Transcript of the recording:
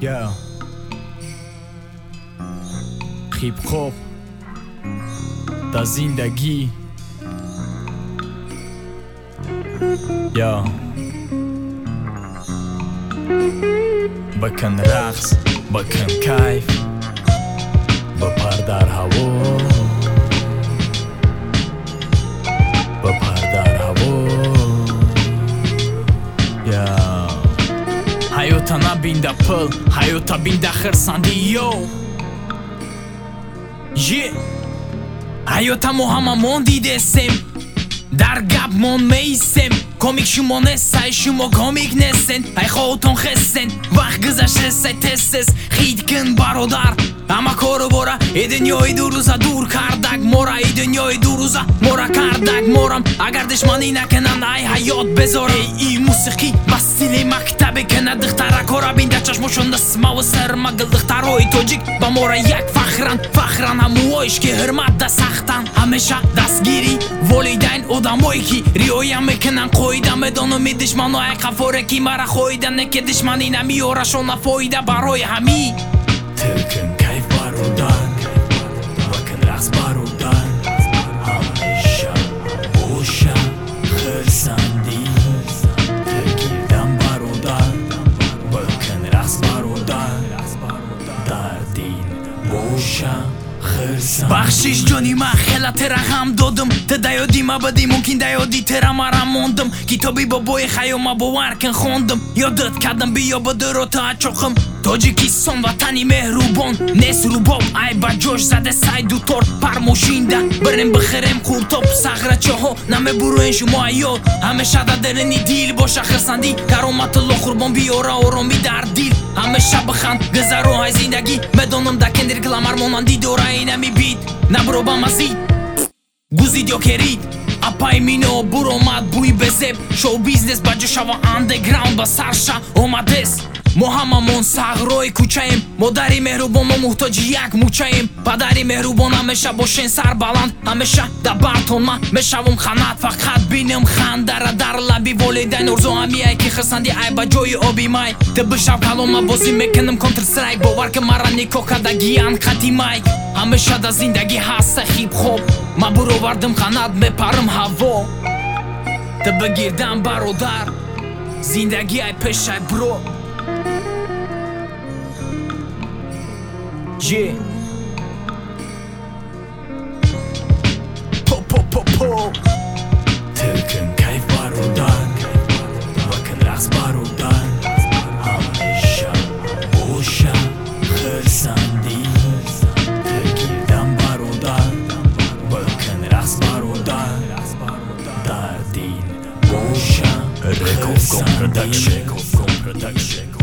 Yo. Hip hop. Da zindagi. Yo. Bakın raks, bakın kayf. Bu pardar havuz. Ҳаёта набинда пил ҳаёта бинда хирсандӣ ё е ҳаётамо ҳамамон дидесем дар гапмон меистем. Комик шумо нестсай шумо комик нестен ай хоҳутон хестен вақт гузаштесай тестес. Хид кин бародар. Ҳама кору бора и дунёи дурӯза дур кардак мора и дунёи дурӯза мора кардак морам. Агар душманӣ накунанд ай ҳаёт безора и мусиқӣ ба стили мактабе кана духтара кора бинда чашмошон дасмаву сарма гил духтарои тоҷик ба мора як фахран фахран ҳамуоиш ки ҳурмат да сахтан ҳамеша дастгирӣ волидайн одамое ки риоя мекунанд қоида медону ми душманои қафоре ки мара хоида не ки душманӣ намиёрашона фоида барои ҳамӣ бахшиш ҷони ма хела тера ғам додам та даёди мабади мумкин даёди тера мара мондам китоби бобои хаёма бовар кин хондам ёдат кардам биё ба дурота ачоқам тоҷикистон ватани меҳрубон. Нест рубоб ай ба ҷош заде сай дутор пармошинда бирем бихирем қуртоб сағрачоҳо намебуруен шумо аёл ҳамеша да дерини дил боша хирсандӣ. Кароматулло қурбон биёра оромӣ дар дил. Ҳамеша биханд гузаро ай зиндагӣ медонам да кендир гламар монандӣ дора инами бит набуроба мазид гузид ё керид апай мино буромад бӯи безеб. Шоу бизнес ба ҷошава андеграунд ба сарша омадест мо ҳамамон сағрои кӯчаем. Модари меҳрубон мо муҳтоҷи як мӯчаем. Падари меҳрубон ҳамеша бошен сар баланд. Ҳамеша да бартон ма мешавам ханат. Фақат бинам хандара дар лаби волидайн орзу ҳамияй ки хисанди ай ба ҷои оби май. Ты бишав калома бозӣ мекунам контрстрайк бовар ки мара никоҳ кардагиян хати майк ҳамеша да зиндагӣ ҳаста хипхоп ма буровардам ханат мепарам ҳаво. Ты бигирдам бародар. Зиндагӣ ай пешай бро Yeah. Po po po po. Türk'ün kayf barudan. Bakın ras barudan. Hamişa boşa hırsan değil. Türk'den barudan. Bakın ras barudan. Dar değil. Boşa hırsan değil. Production.